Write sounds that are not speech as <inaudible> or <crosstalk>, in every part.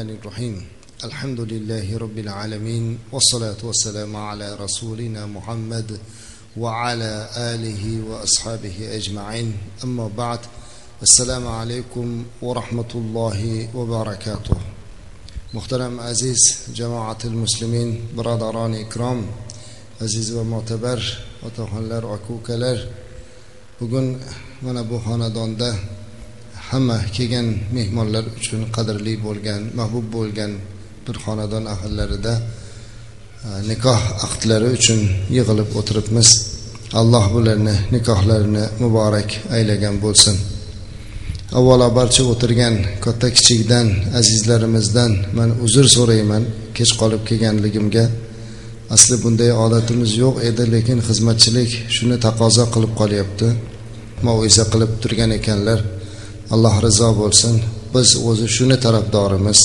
الرحمن الرحيم. الحمد لله رب العالمين والصلاة والسلام على رسولنا محمد وعلى آله وأصحابه أجمعين. أما بعد السلام عليكم ورحمة الله وبركاته. محترم عزيز جماعة المسلمين برادران إكرام عزيز ومعتبر otaxonlar aka ukalar bugun mana bu xonadonda hamma kelgan mehmonlar uchun qadrli bo'lgan mahbub bo'lgan bir xonadon ahillarida e, nikoh ahdlari uchun yig'ilib o'tiribmiz. Alloh bularni nikohlarini muborak aylagan bo'lsin. Avvalo barcha o'tirgan katta kichikdan azizlarimizdan man uzr so'rayman kech qolib kelganligimga. Asli bunday odatimiz yo'q edi lekin xizmatchilik shuni taqozo qilib qolyapti maiza qilib turgan ekanlar. Alloh rizo bo'lsin. Biz o'zi shuni tarafdorimiz.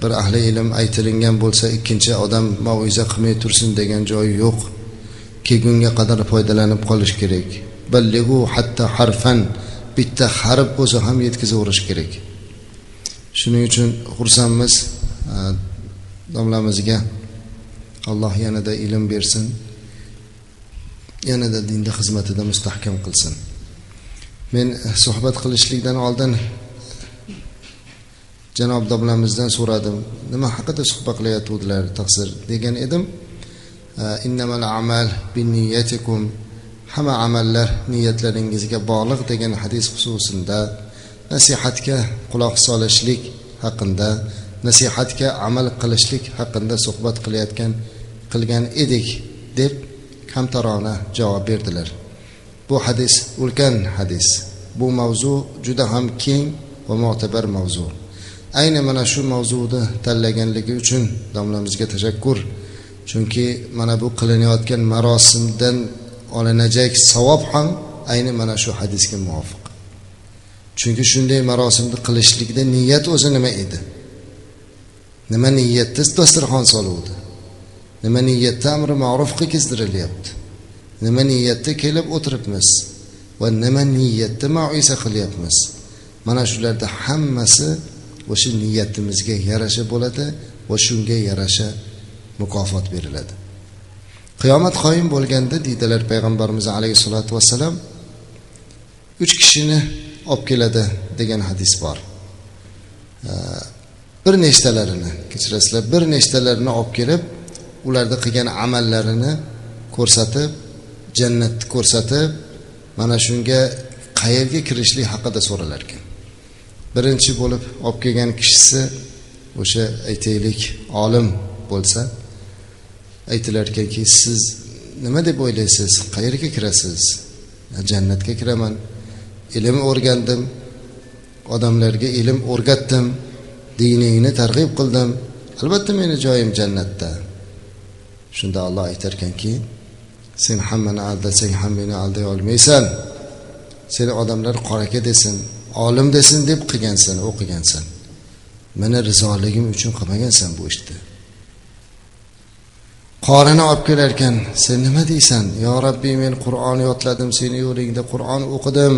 Bir ahli ilm aytilingan bo'lsa ikkinchi odam maiza qilmay tursin degan joyi yo'q. Kelgunga qadar foydalanib qolish kerak. Ballig'u hatta harfan bitta harf bo'lsa ham yetkazaverish kerak. Shuning uchun xursandmiz domlamizga. Alloh yanada ilm bersin yanada dinda xizmatida mustahkam qilsin. Men suhbat qilishlikdan oldin janob domlamizdan so'radim. Nima haqida suhbat qilayotgandilar taqsir degan edim. Innamal amal binniyatikum. Hamma amallar niyatlaringizga bog'liq degan hadis xususida nasihatga quloq solishlik haqida nasihatga amal qilishlik haqida suhbat qilayotgan qilgan edik deb kamtarona javob berdilar. Bu hadis ulkan hadis. Bu mavzu juda ham keng va mo'tabar mavzu. Ayni mana shu mavzuni tanlaganligi uchun domlamizga tashakkur. Chunki mana bu qilinayotgan marosimdan olinajak savob ham ayni mana shu hadisga muvofiq. Chunki shunday marosimni qilishlikda niyat o'zi nima edi? Nima niyatda dasturxon soluvdi? Nima niyatda amri ma'rufga kezdirilyapti nima niyatda kelib o'tiribmiz va nima niyatda maiza qilyapmiz? Mana shularda hammasi o'sha niyatimizga yarasha bo'ladi va shunga yarasha mukofot beriladi. Qiyomat qoyim bo'lganda deydilar payg'ambarimiz alayhissalotu vassalam uch kishini olib keladi degan hadis bor. Bir nechtalarini kechirasizlar bir nechtalarini olib kelib ularni qilgan amallarini ko'rsatib jannatni ko'rsatib mana shunga qayerga kirishlik haqida so'ralar ekan. Birinchi bo'lib olib kelgan kishisi o'sha aytaylik olim bo'lsa aytilar ekanki siz nima deb o'ylaysiz? Qayerga kirasiz? Jannatga kiraman. Ilm o'rgandim. Odamlarga ilm o'rgatdim. Diningni targ'ib qildim. Albatta meni joyim jannatda. Shunda olloh aytar ekanki sen hammani aldasang ham meni alday olmaysan. Seni odamlar qoraka desin olim desin deb qilgansan o'qigansan. Meni rizoligim uchun qilmagansan bu ishni. Qorini olib kelar ekan sen nima deysan? Yo robbiy men qur'on yodladim seni yo'lingda qur'on o'qidim.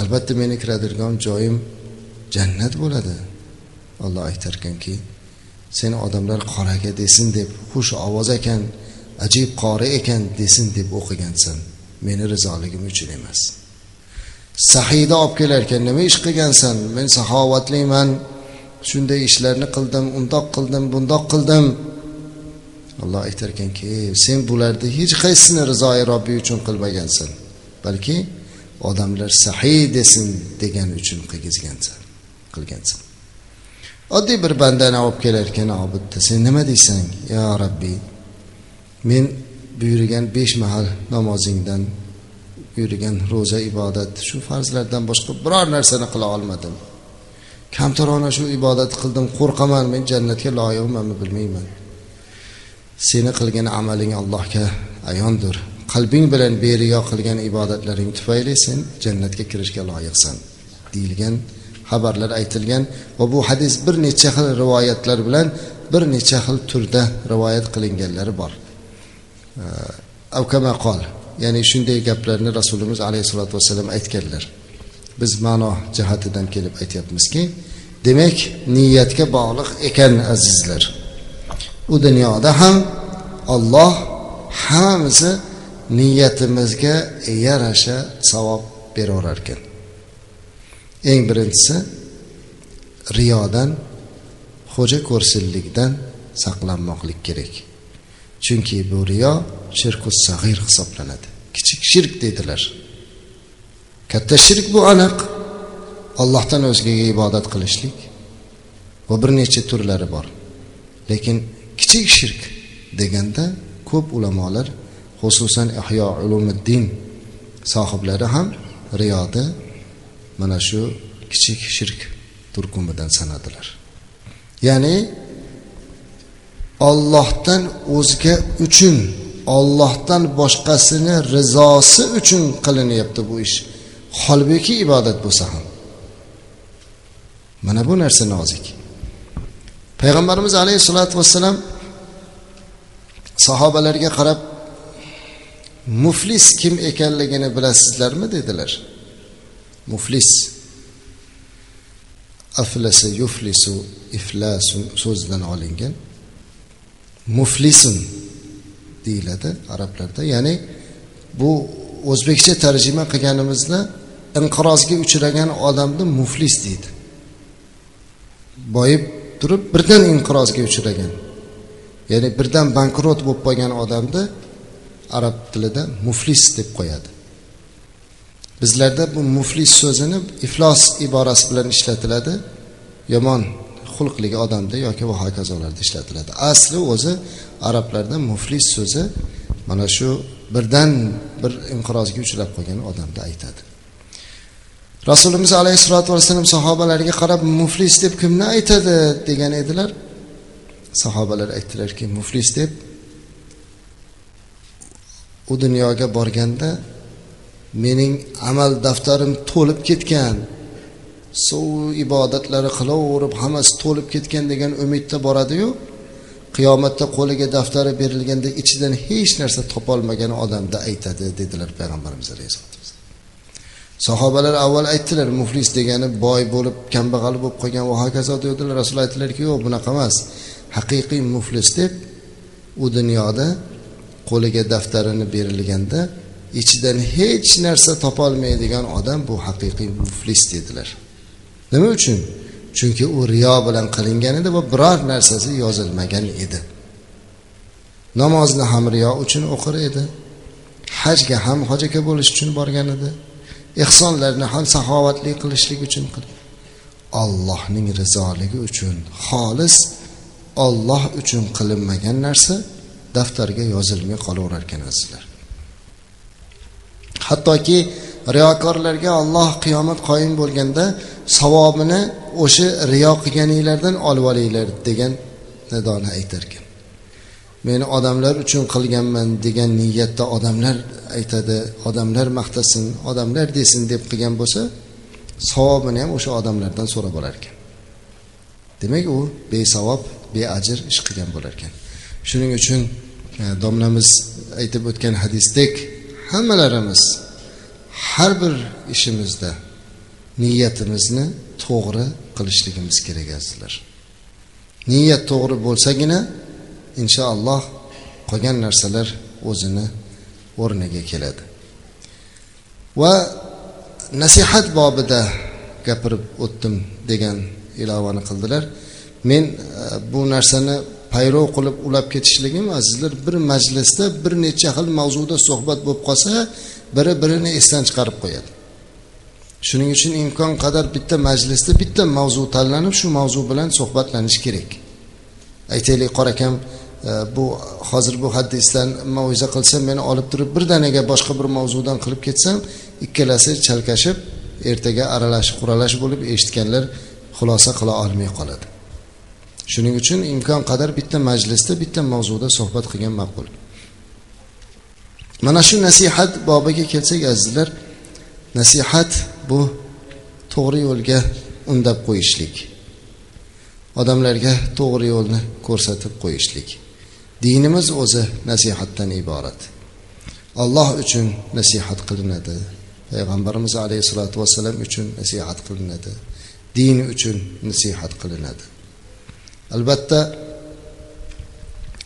Albatta meni kiradigan joyim jannat bo'ladi. Olloh aytarkanki seni odamlar qoraga desin deb xush ovoz ekan. Ajib qori ekan desin deb o'qigansan. Meni rizoligim uchun emas. Sahiyda olib kelar ekan nima ish qilgansan? Men saxovatliman. Shunday ishlarni qildim undoq qildim bundoq qildim. Alloh aytar ekanki sen bularni hech qaysisini rizoi robbiy uchun qilmagansan balki odamlar sahiy desin degani uchun qilgizgansan qilgansan. Oddiy bir bandani olib kelar ekan obidda sen nima deysan yo rabbiy men buyurgan besh mahal namozingdan buyurgan ro'za ibodat shu farzlardan boshqa biror narsani qila olmadim. Kamtarona shu ibodat qildim qo'rqaman men jannatga loyiqmanmi bilmayman. Seni qilgan amaling allohga ayondir. Qalbing bilan beriyo qilgan ibodatlaring tufayli sen jannatga kirishga loyiqsan deyilgan xabarlar aytilgan va bu hadis bir necha xil rivoyatlar bilan bir necha xil turda rivoyat qilinganlari bor. Avkamaqol ya'ni shunday gaplarni rasulimiz alayhissalotu vassalam aytganlar. Biz ma'no jihatidan kelib aytyapmizki demak niyatga bog'liq ekan azizlar. U dunyoda ham olloh hammamizni niyatimizga yarasha savob beraverar ekan. Eng birinchisi riyodan xo'ja ko'rsinlikdan saqlanmoqlik kerak. Chunki bu riyo shirku sag'ir hisoblanadi. Kichik shirk dedilar katta shirk bu aniq. Ollohdan o'zgaga ibodat qilishlik va bir necha turlari bor. Lekin kichik shirk deganda ko'p ulamolar xususan ihyo ulumiddin sohiblari ham riyoni mana shu kichik shirk turkumidan sanadilar. Ya'ni ollohdan o'zga uchun ollohdan boshqasini rizosi uchun qilinyapti bu ish. Holbuki ibodat bo'lsa ham. Mana bu narsa nozik. Payg'ambarimiz alayhissalotu vassalam sahobalarga qarab muflis kim ekanligini bilasizlarmi? dedilar. Muflis. Aflasa yuflisu iflasun so'zidan olingan. Muflisun deyiladi arablarda. Ya'ni bu o'zbekcha tarjima qilganimizda inqirozga uchragan odamni muflis deydi. Boyib turib birdan inqirozga uchragan. Ya'ni birdan bankrot bo'lib qolgan odamni arab tilida muflis deb qo'yadi. Bizlarda bu muflis so'zini iflos iborasi bilan ishlatiladi. Yomon xulqli odamda yoki va hokazolarda ishlatiladi. Asli o'zi arablarda muflis so'zi mana shu birdan bir inqirozga uchrab qolgan odamni aytadi. Rasulimiz alayhissalotu vassalam sahobalarga qarab muflis deb kimni aytadi? degan edilar. Sahobalar aytdilarki muflis deb u dunyoga borganda mening amal daftarim to'lib ketgan. Suv ibodatlari qilaverib hammasi to'lib ketgan degan umidda boradiyu qiyomatda qo'liga daftari berilganda ichidan hech narsa topolmagan odamda aytadi dedilar payg'ambarimiz alayhissalom sahobalar avval aytdilar muflis degani boy bo'lib kambag'al bo'lib qolgan va hokazo dedilar rasululloh aytdilarki yo'q bunaqa emas. Haqiqiy muflis deb u dunyoda qo'liga daftarini berilganda ichidan hech narsa topolmaydigan odam bu haqiqiy muflis dedilar. Nima uchun? Chunki u riyo bilan qilingan edi va biror narsasi yozilmagan edi. Namozni ham riyo uchun o'qir edi. Hajga ham hojaka bo'lish uchun borgan edi. Ehsonlarni ham saxovatli qilishlik uchun qilib ollohning rizoligi uchun xolis olloh uchun qilinmagan narsa daftarga yozilmay qolaverar ekan azizlar. Hattoki riyokorlarga olloh qiyomat qoyim bo'lganda savobini o'sha riyo qilganinglardan olib olinglar degan nidoni aytarkan. Meni odamlar uchun qilganman degan niyatda odamlar aytadi odamlar maqtasin odamlar desin deb qilgan bo'lsa savobini ham o'sha odamlardan so'rab olar ekan demak u besavob beajr ish qilgan bo'lar ekan shuning uchun e, domlamiz aytib o'tgan hadisdek hammalarimiz har bir ishimizda niyatimizni to'g'ri qilishligimiz kerak azizlar. Niyat to'g'ri bo'lsagina inshaalloh qolgan narsalar o'zini o'rniga keladi. Va nasihat bobida gapirib o'tdim degan ilovani qildilar. Men e, bu narsani payrov qilib ulab ketishligim azizlar bir majlisda bir necha xil mavzuda suhbat bo'lib qolsa biri birini esdan chiqarib qo'yadi. Shuning uchun imkon qadar bitta majlisda bitta mavzu tanlanib shu mavzu bilan suhbatlanish kerak. Aytaylik qora akam e, bu hozir bu hadisdan maviza qilsam meni olib turib birdaniga boshqa bir mavzudan qilib ketsam ikkalasi chalkashib ertaga aralash quralash bo'lib eshitganlar xulosa qila olmay qoladi. Shuning uchun imkon qadar bitta majlisda bitta mavzuda suhbat qilgan ma'qul. Mana shu nasihat bobiga kelsak azizlar nasihat bu to'g'ri yo'lga undab qo'yishlik. Odamlarga to'g'ri yo'lni ko'rsatib qo'yishlik. Dinimiz o'zi nasihatdan iborat. Alloh uchun nasihat qilinadi. Payg'ambarimiz alayhissalotu vassalam uchun nasihat qilinadi. Din uchun nasihat qilinadi. Albatta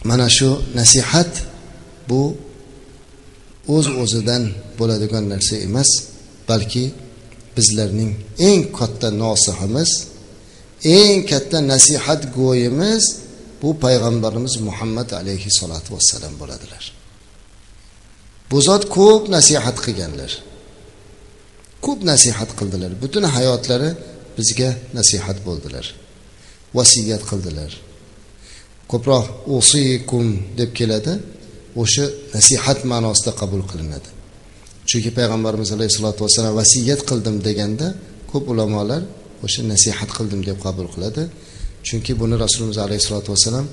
mana shu nasihat bu o'z uz o'zidan bo'ladigan narsa emas balki bizlarning eng katta nosihimiz eng katta nasihat go'yimiz bu payg'ambarimiz muhammad alayhissalotu vassalam bo'ladilar. Bu zot ko'p nasihat qilganlar. Ko'p nasihat qildilar. Butun hayotlari bizga nasihat bo'ldilar. Vasiyat qildilar. Ko'proq usikum deb keladi. O'sha nasihat ma'nosida qabul qilinadi. Chunki payg'ambarimiz alayhissalotu vassalam vasiyat qildim deganda ko'p ulamolar o'sha nasihat qildim deb qabul qiladi. Chunki buni rasulimiz alayhissalotu vassalam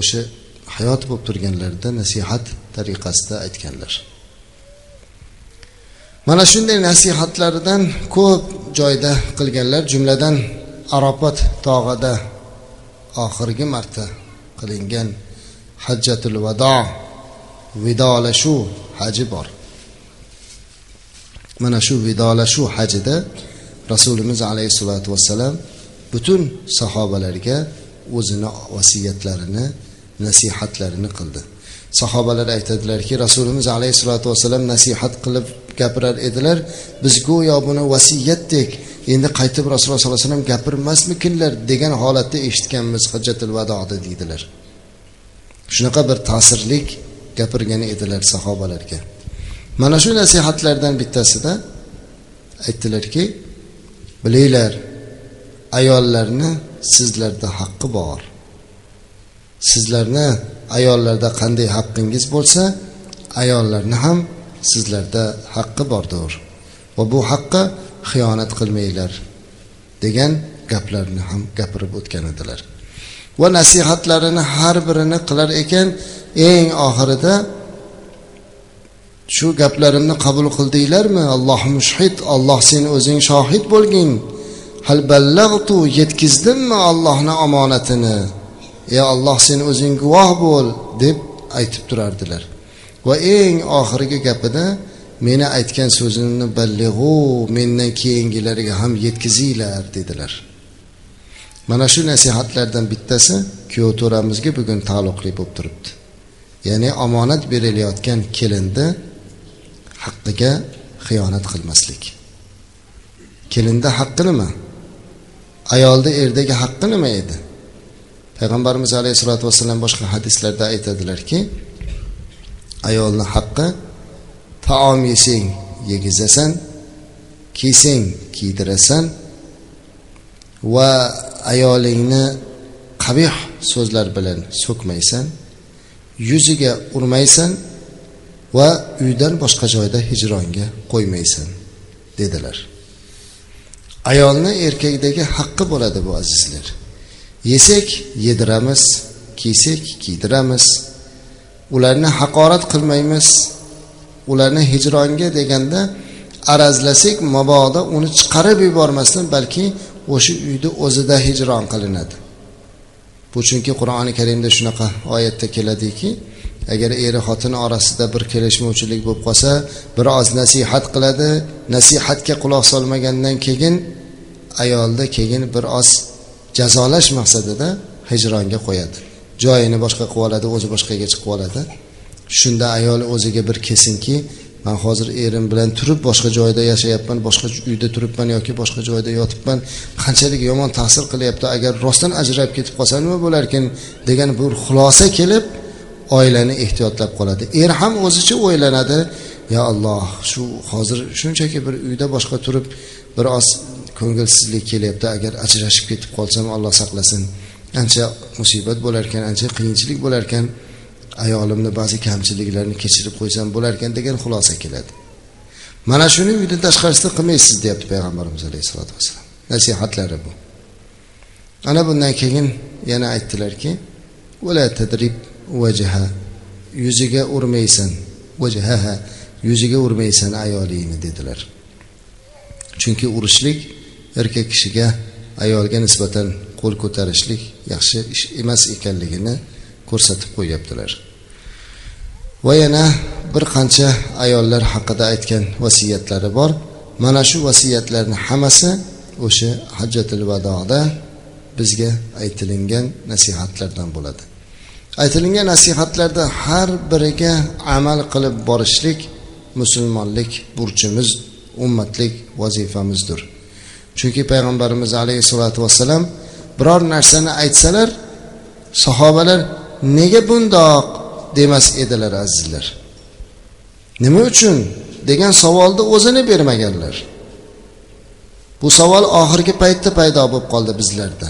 o'sha hayot bo'lib turganlarida nasihat tariqasida aytganlar. Mana shunday nasihatlaridan ko'p joyda qilganlar jumladan arofat tog'ida oxirgi marta qilingan hajjatul vado. Vidolashuv haji bor. Mana shu vidolashuv hajida rasulimiz alayhissalotu vassalam butun sahobalarga o'zini vasiyatlarini nasihatlarini qildi. Sahobalar aytadilarki rasulimiz alayhissalotu vassalam nasihat qilib gapirar edilar biz go'yo buni vasiyatdek endi qaytib rasululloh sollallohu alayhi vasallam gapirmasmikinlar? degan holatda eshitganmiz hajjatil vadoda deydilar. Shunaqa bir ta'sirlik gapirgan edilar sahobalarga. Mana shu nasihatlardan bittasida aytdilarki bilinglar ayollarni sizlarda haqqi bor. Sizlarni ayollarda qanday haqqingiz bo'lsa ayollarni ham sizlarda haqqi bordir. Va bu haqqa xiyonat qilmanglar degan gaplarni ham gapirib o'tgan edilar. Va nasihatlarini har birini qilar ekan eng oxirida shu gaplarimni qabul qildinglarmi? Alloh mushhid alloh sen o'zing shohid bo'lgin. Hal ballag'tu yetkazdimmi ollohni omonatini? Ey olloh sen o'zing guvoh bo'l deb aytib turardilar. Va eng oxirgi gapida meni aytgan so'zimni ballig'u mendan keyingilarga ham yetkazinglar dedilar. Mana shu nasihatlardan bittasi kuyov to'ramizga bugun taalluqli bo'lib turibdi. Ya'ni omonat berilayotgan kelinni haqqiga xiyonat qilmaslik. Kelinda haqqi nima ayolni erdagi haqqi nima edi? Payg'ambarimiz alayhissalotu vassalam boshqa hadislarda aytadilarki ayolni haqqi taom yesang yegizasan kiysang kiydirasan va ayolingni qabih so'zlar bilan so'kmaysan. Yuziga urmaysan va uydan boshqa joyda hijronga qo'ymaysan dedilar. Ayolni erkakdagi haqqi bo'ladi bu azizlar. Yesak yediramiz kiysak kiydiramiz. Ularni haqorat qilmaymiz. Ularni hijronga deganda arazlasak mabodo uni chiqarib yubormasdan balki o'sha uyni o'zida hijron qilinadi. Bu chunki qur'oni karimda shunaqa oyatda keladiki agar eri xotini orasida bir kelishmovchilik bo'lib qolsa biroz nasihat qiladi. Nasihatga quloq solmagandan keyin ayolni keyin bir oz jazolash maqsadida hijronga qo'yadi. Joyini boshqa qilib oladi o'zi boshqaga chiqib oladi. Shunda ayol o'ziga bir kelsinki man hozir erim bilan turib boshqa joyda yashayapman boshqa uyda turibman yoki boshqa joyda yotibman qanchalik yomon ta'sir qilyapti agar rostdan ajrab ketib qolsa nima bo'larkin? degan bir xulosa kelib oilani ehtiyotlab qoladi. Er ham o'zicha o'ylanadi. Yo alloh shu hozir shunchaki bir uyda boshqa turib bir oz ko'ngilsizlik kelyapti. Agar ajrashib ketib qolsam alloh saqlasin. Ancha musibat bo'larkan ancha qiyinchilik bo'larkan. Ayolimni ba'zi kamchiliklarini kechirib qo'ysam bo'larkan degan xulosa keladi. Mana shuni uydan tashqarisida qilmaysiz deyapti payg'ambarimiz alayhissalotu vassalom. Nasihatlari bu. Ana bundan keyin yana aytdilarki tadrib vajaha yuziga urmaysan vajhaha yuziga urmaysan ayolingni dedilar. Chunki urishlik erkak kishiga ayolga nisbatan qo'l ko'tarishlik yaxshi ish emas ekanligini ko'rsatib qo'yyaptilar va yana bir qancha ayollar haqida aytgan vasiyatlari bor. Mana shu vasiyatlarni hammasi o'sha hajjatil vadoda bizga aytilingan nasihatlardan bo'ladi. Aytilingan nasihatlarda har biriga amal qilib borishlik musulmonlik burchimiz ummatlik vazifamizdir. Chunki payg'ambarimiz alayhissalotu vassalam biror narsani aytsalar sahobalar nega bundoq demas edilar azizlar? Nima uchun degan savolni o'zini bermaganlar? Bu savol oxirgi paytda paydo bo'lib qoldi bizlarda.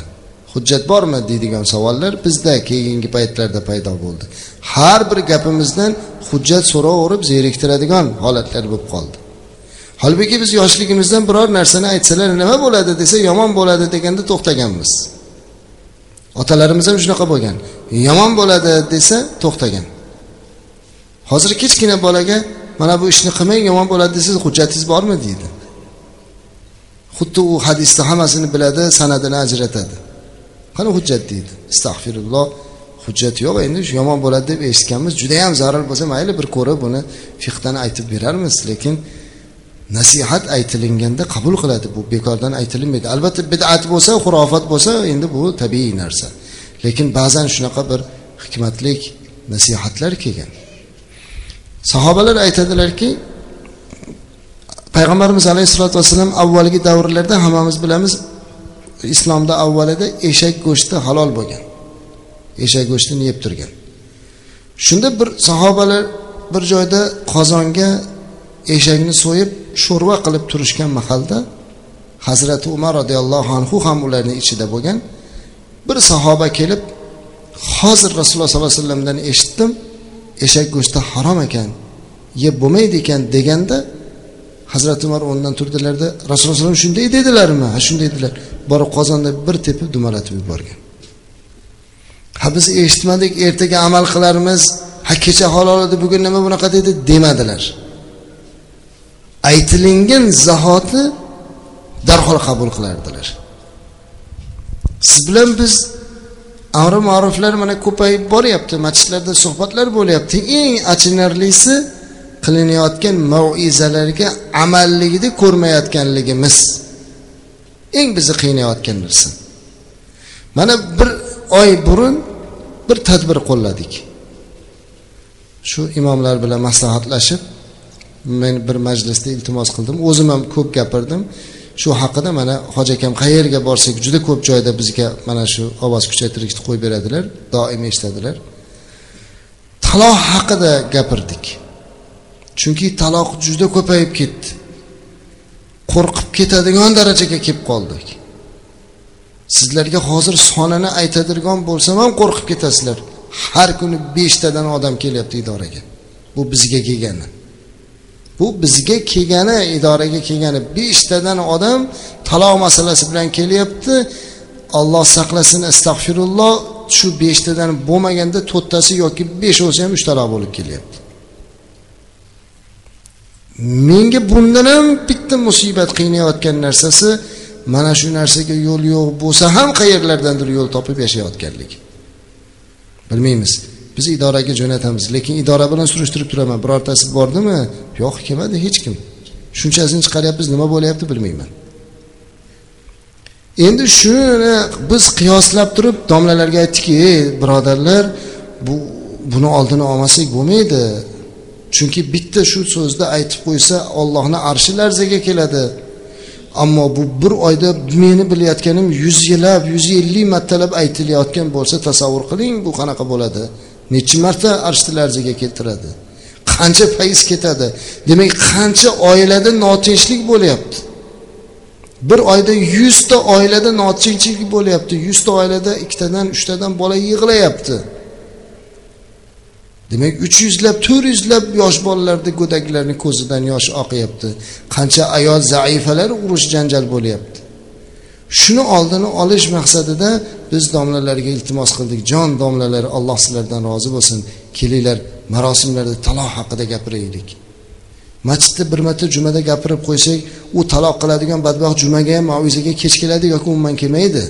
Hujjat bormi deydigan savollar bizda keyingi paytlarda paydo bo'ldi. Har bir gapimizdan hujjat so'raverib zeriktiradigan holatlar bo'lib qoldi. Holbuki biz yoshligimizdan biror narsani aytsalar nima bo'ladi desa yomon bo'ladi deganda to'xtaganmiz. Otalarimiz ham shunaqa bo'lgan. Yomon bo'ladi desa to'xtagan. Hozir kichkina bolaga mana bu ishni qilmang yomon bo'ladi desangiz hujjatingiz bormi? deydi. Xuddi u hadisni hammasini biladi sanadini ajratadi. Qani hujjat? deydi. Astag'firulloh hujjat yo'q endi shu yomon bo'ladi deb eshitganmiz. Judayam zarur bo'lsa mayli bir ko'rib buni fiqdan aytib berarmiz lekin nasihat aytilinganda qabul qiladi. Bu bekordan aytilinmaydi albatta bidat bo'lsa xurofat bo'lsa endi bu tabiiy narsa. Lekin ba'zan shunaqa bir hikmatlik nasihatlar kelgan. Sahobalar aytadilarki payg'ambarimiz alayhissalotu vassalam avvalgi davrlarda hammamiz bilamiz islomda avvalida eshak go'shti halol bo'lgan. Eshak go'shtini yeb turgan. Shunda bir sahobalar bir joyda qozonga eshakni so'yib sho'rva qilib turishgan mahalda hazrati umar roziyallohu anhu ham ularni ichida bo'lgan bir sahoba kelib hozir rasululloh sollallohu alayhi vasallamdan eshitdim eshak go'shti harom ekan yeb bo'lmaydi ekan deganda hazrati umar o'rnidan turdilarda rasululloh alayhi shunday dedilarmi? Ha shunday dedilar. Borib qozonda bir tepib dumalatib yuborgan. Ha biz eshitmadik ertaga amal qilarmiz. Ha kecha halol edi bugun nima bunaqa dedi? demadilar. Aytilingan zahoti darhol qabul qilardilar. Siz bilan biz amri ma'ruflar mana ko'payib boryapti. Masjidlarda suhbatlar bo'lyapti. Eng achinarlisi qilinayotgan maizalarga amalligida ko'rmayotganligimiz. Eng bizni qiynayotgan narsa. Mana bir oy burun bir tadbir qo'lladik. Shu imomlar bilan maslahatlashib men bir majlisda iltimos qildim. O'zim ham ko'p gapirdim. Shu haqida mana hoji akam qayerga borsak juda ko'p joyda bizga mana shu ovoz kuchaytirgichni qo'yib beradilar doim eshitadilar taloq haqida gapirdik. Chunki taloq juda ko'payib ketdi. Qo'rqib ketadigan darajaga kelib qoldik. Sizlarga hozir sonini aytadigan bo'lsam ham qo'rqib ketasizlar. Har kuni beshtadan odam kelyapti idoraga. Bu bizga kelgani. Bu bizga kelgani idoraga kelgani beshtadan odam taloq masalasi bilan kelyapti. Olloh saqlasin astag'firulloh shu beshtadan bo'lmaganda to'rttasi yoki beshovsi ham uch taloq bo'lib kelyapti. Menga bundan ham bitta musibat qiynayotgan narsasi mana shu narsaga yo'l yo'q bo'lsa ham qayerlardandir yo'l topib yashayotganlik. Bilmaymiz. Biz idoraga jo'natamiz lekin idora bilan surishtirib turaman. Birortasi bordimi? Yo'q kelmadi hech kim. Shunchasini chiqaryapmiz nima bo'lyapti bilmayman. Endi shuni biz qiyoslab turib domlalarga aytdikki ey birodarlar bu buni oldini olmasak bo'lmaydi. Chunki bitta shu so'zni aytib qo'ysa ollohni arshi larzaga keladi. Ammo bu bir oyda meni bilayotganim yuz yillab yuz ellik martalab aytilayotgan bo'lsa tasavvur qiling bu qanaqa bo'ladi? Nechi marta arshni larzaga keltiradi? Qancha payiz ketadi? Demak qancha oilada notinchlik bo'lyapti? Bir oyda yuzta oilada notinchlik bo'lyapti. Yuzta oilada ikkitadan uchtadan bola yig'layapti. Demak uch yuzlab to'rt yuzlab yosh bolalarda go'daklarni ko'zidan yosh oqyapti. Qancha ayol zaifalar urush janjal bo'lyapti? Shuni oldini olish maqsadida biz domlalarga iltimos qildik. Jon domlalar alloh sizlardan rozi bo'lsin. Kelinglar marosimlarda taloq haqida gapiraylik. Masjidda bir marta jumada gapirib qo'ysak u taloq qiladigan badbaxt jumaga ham maizaga kech keladi yoki umuman kelmaydi.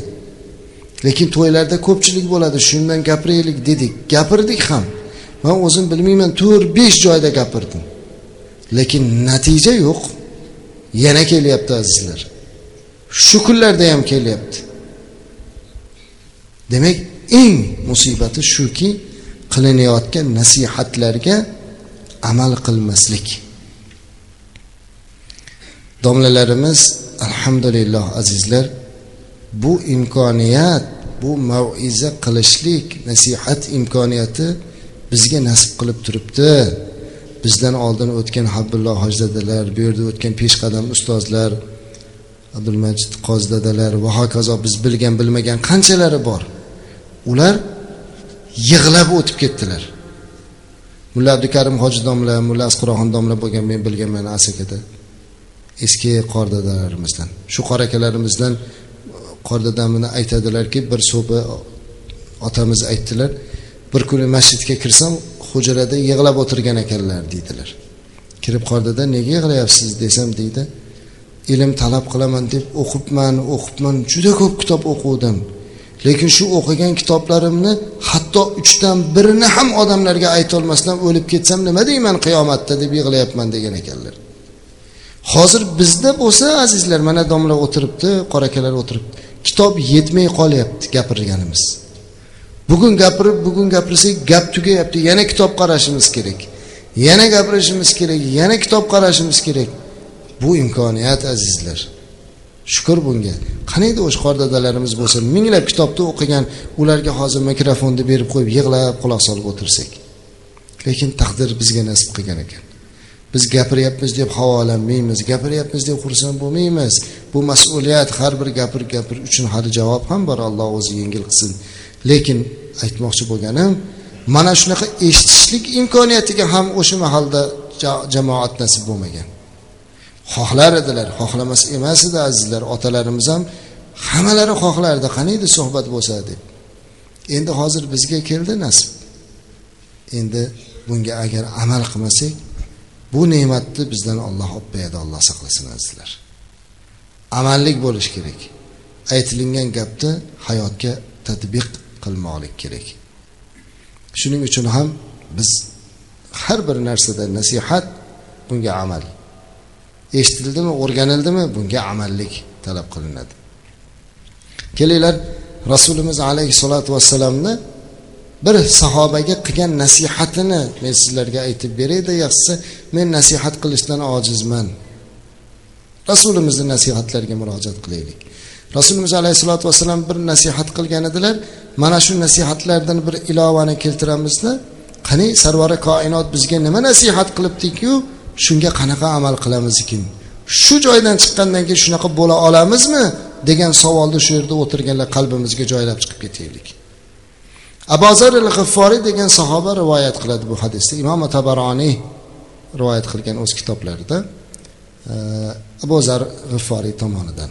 Lekin to'ylarda ko'pchilik bo'ladi. Shundan gapiraylik dedik. Gapirdik ham. Man o'zim bilmayman to'rt besh joyda gapirdim. Lekin natija yo'q. Yana kelyapti azizlar. Shu kunlarda ham kelyapti. Demak eng musibati shuki qilinayotgan nasihatlarga amal qilmaslik. Domlalarimiz alhamdulillah azizlar bu imkoniyat bu maviza qilishlik nasihat imkoniyati bizga nasib qilib turibdi. Bizdan oldin o'tgan habdulloh hojzadalar bu yerda o'tgan peshqadam ustozlar abdulmajid qozi dadalar va hokazo biz bilgan bilmagan qanchalari bor? Ular yig'lab o'tib ketdilar. Mulla abdukarim hoji domla mulla asqiroxon domla bo'lgan men bilganman asakada eski qor dadalarimizdan shu qor akalarimizdan qor dadamni aytadilarki bir so'pi otamiz aytdilar bir kuni masjidga kirsam hujrada yig'lab o'tirgan ekanlar deydilar. Kirib qor dada nega yig'layapsiz? desam deydi. Ilm talab qilaman deb o'qibman o'qibman. Juda ko'p kitob o'qidim lekin shu o'qigan kitoblarimni hatto uchdan birini ham odamlarga aytolmasdan o'lib ketsam nima deyman qiyomatda deb yig'layapman degan ekanlar. Hozir bizda bo'lsa azizlar mana domla o'tiribdi qorakalar o'tiribdi kitob yetmay qolyapti gapirganimiz bugun gapirib bugun gapirsak gap tugayapti. Yana kitob qarashimiz kerak. Yana gapirishimiz kerak. Yana kitob qarashimiz kerak. Bu imkoniyat azizlar. Shukur bunga. Qaniydi o'sha qor dadalarimiz bo'lsa minglab kitobni o'qigan ularga hozir mikrofonni berib qo'yib yig'lab quloq solib o'tirsak. Lekin taqdir bizga nasib qilgan ekan. Biz gapiryapmiz deb havolanmaymiz gapiryapmiz deb xursand bo'lmaymiz. Bu mas'uliyat har bir gapir gapir uchun hali javob ham bor alloh o'zi yengil qilsin. Lekin aytmoqchi bo'lganim mana shunaqa eshitishlik imkoniyatiga ham o'sha mahalda jamoat nasib bo'lmagan. Xohlar edilar. Xohlamas emas edi azizlar otalarimiz ham. Hammalari xohlardi. Qaniydi suhbat bo'lsa deb. Endi hozir bizga keldi nasib. Endi bunga agar amal qilmasak bu ne'matni bizdan olloh olib beradi alloh saqlasin azizlar. Amallik bo'lishi kerak. Aytilingan gapni hayotga tadbiq qilmoqlik kerak. Shuning uchun ham biz har bir narsada nasihat bunga amal. Eshitildimi o'rganildimi? Bunga amallik talab qilinadi. Kelinglar rasulimiz alayhissalotu vassalamni bir sahobaga qilgan nasihatini men sizlarga aytib berayda yaxshisi men nasihat qilishdan ojizman. Rasulimizni nasihatlariga murojaat qilaylik. Rasulimiz alayhissalotu vassalam bir nasihat qilgan edilar. Mana shu nasihatlardan bir ilovani keltiramizda. Qani sarvari koinot bizga nima nasihat qilibdiku? Shunga qanaqa amal qilamiz ekan? Shu joydan chiqqandan keyin shunaqa bo'la olamizmi? degan savolni shu yerda o'tirganlar qalbimizga joylab chiqib ketaylik. Abozar al g'ifforiy degan sahoba rivoyat qiladi bu hadisni imom tabaroniy rivoyat qilgan o'z kitoblarida. Abozar g'ifforiy tomonidan.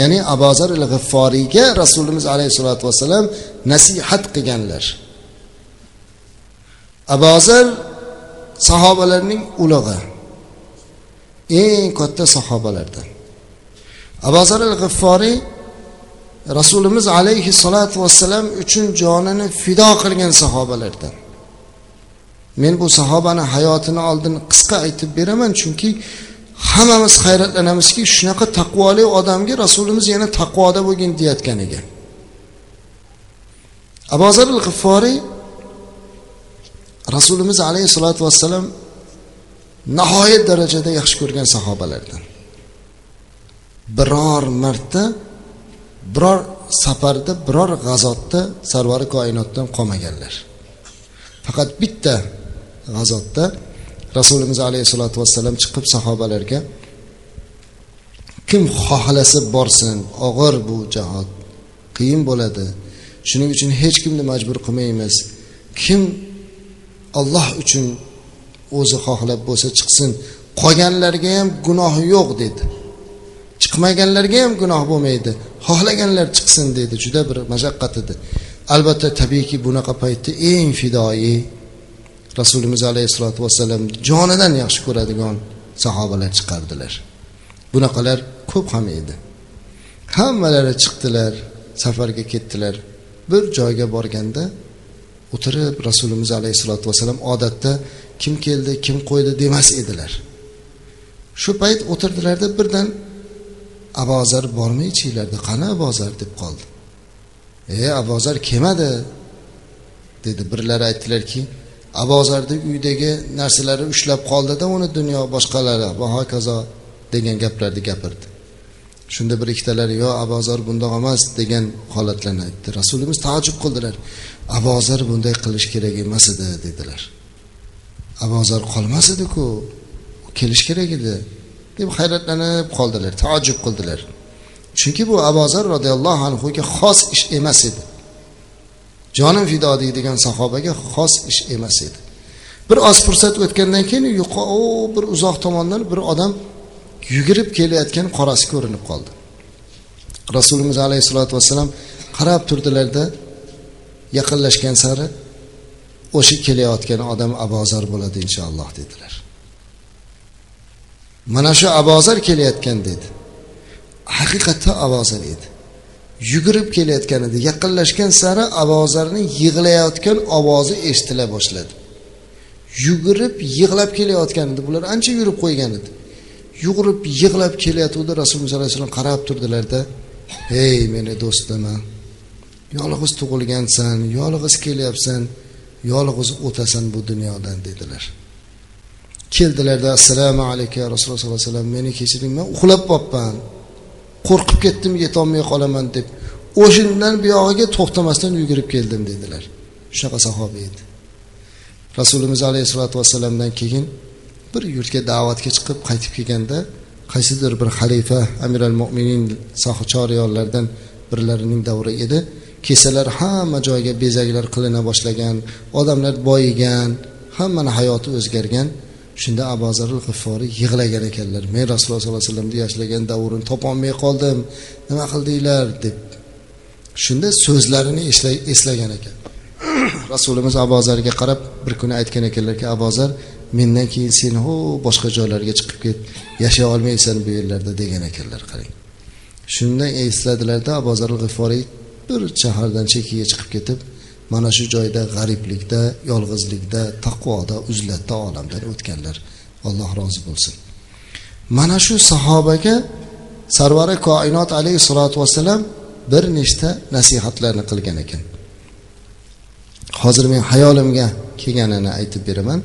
Ya'ni abozar al g'ifforiyga rasulimiz alayhissalotu vassalam nasihat qilganlar. Abozar sahobalarning ulug'i. Eng katta sahobalardan. Abazar al g'ifforiy rasulimiz alayhissalotu vassalam uchun jonini fido qilgan sahobalardan. Men bu sahobani hayotini oldin qisqa aytib beraman chunki hammamiz hayratlanamizki shunaqa taqvoli odamga rasulimiz yana taqvoda bo'lgin deyayotganiga abozar al g'ifforiy rasulimiz alayhissalotu vassalam nihoyat darajada yaxshi ko'rgan sahobalardan. Biror marta biror safarda biror g'azotda sarvari koinotdan qolmaganlar. Faqat bitta g'azotda rasulimiz alayhissalotu vassalam chiqib sahobalarga kim xohlasa borsin og'ir bu jihod qiyin bo'ladi shuning uchun hech kimni majbur qilmaymiz. Kim olloh uchun o'zi xohlab bo'lsa chiqsin. Qolganlarga ham gunohi yo'q dedi. Chiqmaganlarga ham gunoh bo'lmaydi. Xohlaganlar chiqsin dedi. Juda bir mashaqqat edi. Albatta tabiiyki bunaqa paytda eng fidoyi rasulimiz alayhissalotu vassalam jonidan yaxshi ko'radigan sahobalar chiqardilar. Bunaqalar ko'p ham edi. Hammalari chiqdilar safarga ketdilar. Bir joyga borganda o'tirib rasulimiz alayhissalotu vassalam odatda kim keldi kim qo'ydi demas edilar. Shu payt o'tirdilarda birdan abozar bormi ichinglarda qani abozar deb qoldi. E abozar kelmadi dedi. Birlari aytdilarki abozarni uydagi narsalari ushlab qoldida uni dunyo boshqalari va hokazo degan gaplarni gapirdi. Shunda bir ikkitalari yo abozor bundoq emas degan holatlarni aytdi. Rasulimiz taajjub qildilar. Abozor bunday qilish kerak emas edi dedilar. Abozor qolmas ediku kelish kerak edi deb hayratlanib qoldilar taajjub qildilar. Chunki bu abozor roziyallohu anhuga xos ish emas edi. Jonim fido deydigan sahobaga xos ish emas edi. Bir oz fursat o'tgandan keyin bir uzoq tomondan bir odam yugurib kelayotgan qorasi ko'rinib qoldi. Rasulimiz alayhissalotu vassalam qarab turdilarda yaqinlashgan sari o'sha kelayotgan odam abozar bo'ladi inshaalloh dedilar. Mana shu abozar kelayotgan dedi. Haqiqatda abozar edi. Yugurib kelayotgan edi. Yaqinlashgan sari abozarning yig'layotgan ovozi eshitila boshladi. Yugurib yig'lab kelayotgan edi. Bular ancha yurib qo'ygan edi. Yugurib yig'lab kelayotgandi rasululloh sollallohu alayhi vasallam qarab turdilarda ey meni do'stim yolg'iz tug'ilgansan yolg'iz kelyapsan yolg'iz o'tasan bu dunyodan dedilar. Keldilarda assalomu alaykum rasululloh sollallohu alayhi vasallam meni kechiring man uxlab qolibman qo'rqib ketdim yetolmay qolaman deb o'shandan buyog'iga to'xtamasdan yugurib keldim dedilar. Shunaqa sahoba edi. Rasulimiz alayhissalotu vassalamdan keyin bir yurtga da'vatga chiqib qaytib kelganda qaysidir bir xalifa amir al mo'minin choriyonlardan birlarining davri edi. Kelsalar hamma joyga bezaklar qilina boshlagan odamlar boyigan hammani hayoti o'zgargan. Shunda abozarul g'ifforiy yig'lagan ekanlar. Men rasululloh sollallohu alayhi vasallamni yashlagan davrini topolmay qoldim. Nima qildinglar deb. Shunda so'zlarini eslagan ekan. <coughs> Rasulimiz abozarga qarab bir kuni aytgan ekanlarki abozar mendan keyin sen ho boshqa joylarga chiqib ket yashay olmaysan bu yerlarda degan ekanlar qarang. Shundan esladilarda abozar g'iforiy bir shahardan chekkaga chiqib ketib mana shu joyda g'ariblikda yolg'izlikda taqvoda uzlatda olamdan o'tganlar. Alloh rozi bo'lsin. Mana shu sahobaga sarvari koinot alayhissalotu vassalam bir nechta nasihatlarni qilgan ekan. Hozir men hayolimga kelganini aytib beraman.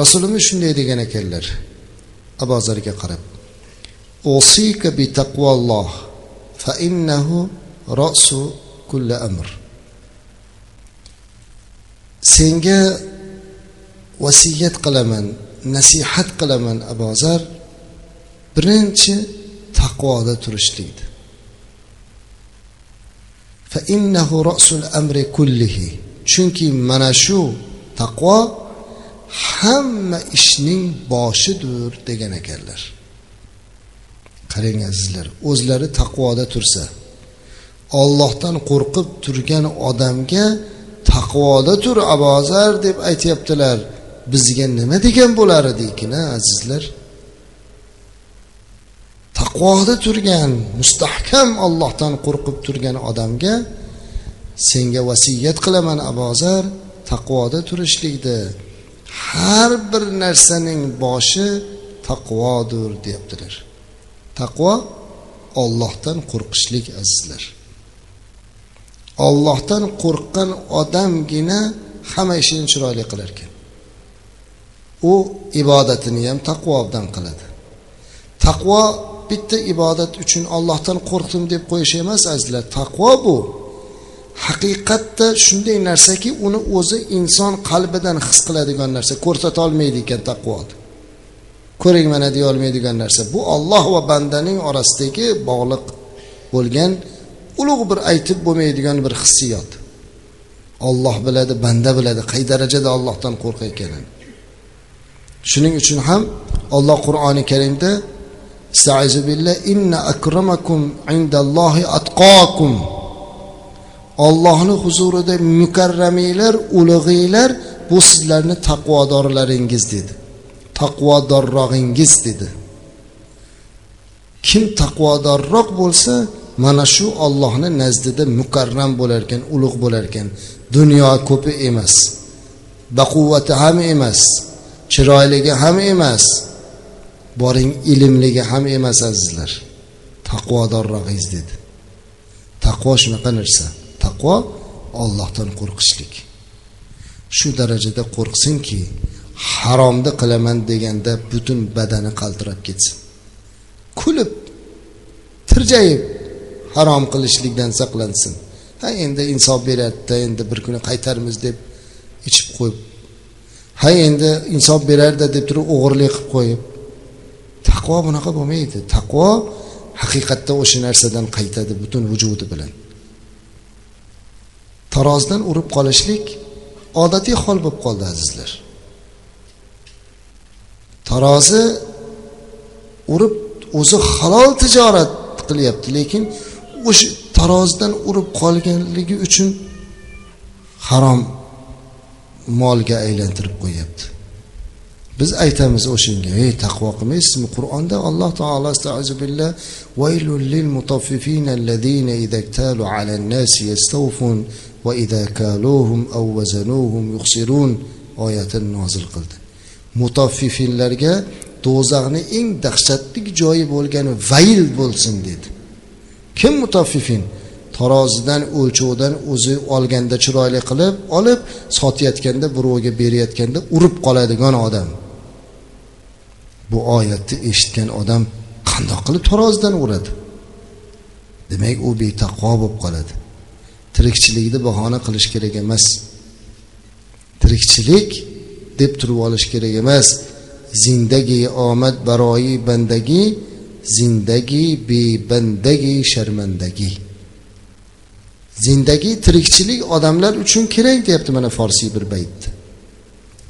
Rasulimiz shunday degan ekanlar. Abozarga qarab usika bi taqvolloh fa innahu rasu kulli amr. Senga vasiyat qilaman nasihat qilaman abozar birinchi taqvoda turishlikdi fa innahu rasul amri kullihi. Chunki mana shu taqvo hamma ishning boshidir degan ekanlar. Qarang azizlar o'zlari taqvoda tursa ollohdan qo'rqib turgan odamga taqvoda tur abozar deb aytyaptilar. Bizga nima degan bo'lar edikina azizlar? Taqvoda turgan mustahkam ollohdan qo'rqib turgan odamga senga vasiyat qilaman abozar taqvoda turishlikni har bir narsaning boshi taqvodir deyaptilar taqvo ollohdan qo'rqishlik azizlar. Ollohdan qo'rqqan odamgina hamma ishini chiroyli qilar ekan. U ibodatini ham taqvodan qiladi. Taqvo bitta ibodat uchun ollohdan qo'rqdim deb qo'yish emas azizlar. Taqvo bu. Haqiqatda shunday narsaki uni o'zi inson qalbidan his qiladigan narsa. Ko'rsata olmaydi ekan taqvoni ko'ring mana deya olmaydigan narsa. Bu olloh va bandaning orasidagi bog'liq bo'lgan ulug' bir aytib bo'lmaydigan bir hissiyot. Olloh biladi banda biladi qay darajada ollohdan qo'rqayotganini shuning uchun ham olloh qur'oni karimda billah inna akramakum indallohi atqokum ollohni huzurida mukarramiylar ulug'iylar bu sizlarni taqvodorlaringiz dedi. Taqvodorrog'ingiz dedi. Kim taqvodorroq bo'lsa mana shu Allohning nazdida mukarram bo'larkan ulug' bo'larkan. Dunyo ko'pi emas baquvvati ham emas chiroyligi ham emas boring ilmligi ham emas azizlar. Taqvodorrog'ingiz dedi. Taqvo shunaqa narsa. Taqvo ollohdan qo'rqishlik. Shu darajada qo'rqsinki haromni qilaman deganda butun badani qaltirab ketsin. Kulib tirjayib harom qilishlikdan saqlansin. Ha endi insof beradida endi bir kuni qaytarmiz deb ichib qo'yib ha endi insof berarda deb turib o'g'irlik qilib qo'yib. Taqvo bunaqa bo'lmaydi. Taqvo haqiqatda o'sha narsadan qaytadi butun vujudi bilan. Tarozidan urib qolishlik odatiy hol bo'lib qoldi azizlar. Tarozi urib o'zi halol tijorat qilyapti lekin o'sha tarozidan urib qolganligi uchun harom molga aylantirib qo'yyapti biz aytamiz o'shanga ey taqvo qilmaysizmi? Qur'onda alloh taolo billah vaylul lil mutaffifin allazina idaktalu alan nasi yastawfun va idza kaluhum aw wazanuhum yuxsirun oyatini nozil qildi. Mutaffifinlarga do'zaxni eng dahshatli joyi bo'lgan vayl bo'lsin dedi. Kim mutaffifin? Tarozidan o'lchovdan o'zi olganda chiroyli qilib olib sotayotganda birovga berayotganda urib qoladigan odam. Bu oyatni eshitgan odam qandoq qilib tarozidan uradi? Demak u betaqvo bo'lib qoladi. Tirikchilikni bahona qilish kerak emas. Tirikchilik deb turib olish kerak emas. Zindagi omad baroyi bandagi zindagi bebandagi sharmandagi. Zindagi tirikchilik odamlar uchun kerak deyapti mana forsiy bir baytda